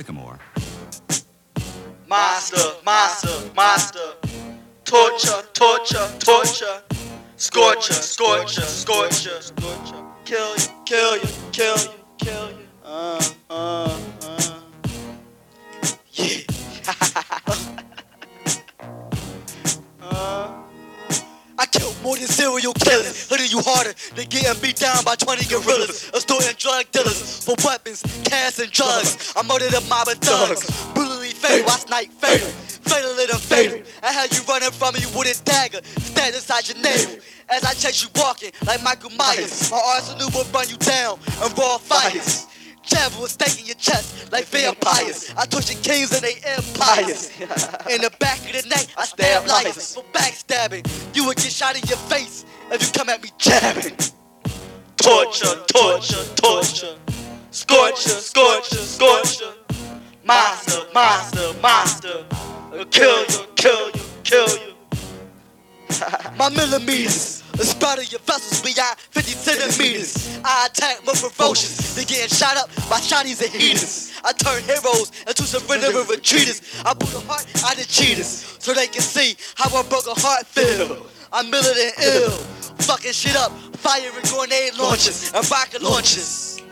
Sycamore. Monster, monster, monster. Torture, torture, torture. Scorcher, scorcher, scorcher, scorcher. Kill you, kill you, kill you, kill you. Uh, I killed more than serial killers. Hitting you harder than getting beat down by 20 gorillas. Extorting drug dealers for weapons, cash, and drugs. I murdered a mob of thugs. Brutally fatal, I snipe fatal. Fatal than fatal. I had you running from me with a dagger. Stand inside your navel. As I chase you walking like Michael Myers. My arsenal will run you down in raw fires. Javel was staking your chest like vampires. I torture kings and they empires. In the back of the neck, I stab life. For backstabbing, you would get shot in your face if you come at me jabbing. Torture, torture, torture. Scorcher, scorcher, scorcher. Monster, monster, monster. I'll kill you, kill you, kill you. My millimeters. The spread of your vessels beyond 50 centimeters. I attack more ferocious than getting shot up by shinies and heaters. I turn heroes into surrendering retreaters. I pull a heart out of cheaters so they can see how a broken heart feel. I'm militant ill, fucking shit up, firing grenade launches and rocket launches.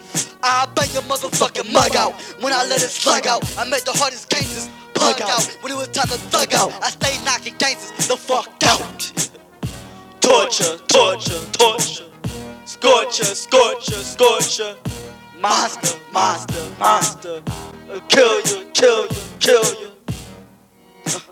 I bang your motherfucking mug out when I let it slug out. I make the hardest gangsters plug out when it was time to thug out. I stay knocking gangsters the fuck out. Torture, torture, torture. Scorcher, scorcher, scorcher. Monster, monster, monster. I'll kill you, kill you, kill you.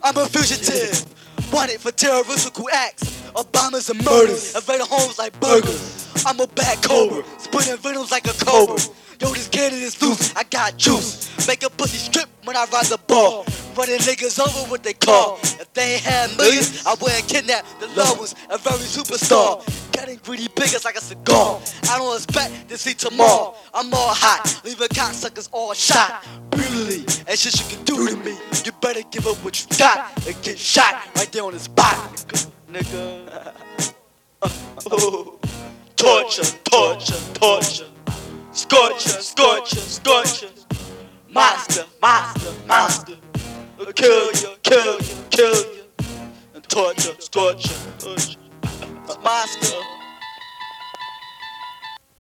I'm a fugitive, wanted for terroristical acts, of bombers and murders, invading homes like burgers. I'm a bad cobra, spitting venoms like a cobra. Yo, this cannon is loose, I got juice. Make a pussy strip when I ride the ball. Running niggas over what they call. Oh. If they ain't had millions, I wouldn't kidnap the ones, a very superstar. Cutting greedy biggest like a cigar. I don't expect to see tomorrow. I'm all hot, leaving cocksuckers all shot. Brutally, and shit you can do to me. You better give up what you got and get shot right there on the spot. Nigga. Oh. Torture, torture, torture. Scorcher, scorcher, scorcher. Monster, monster, monster. I'll kill you, kill you, kill you. And torture, torture, torture. Monster.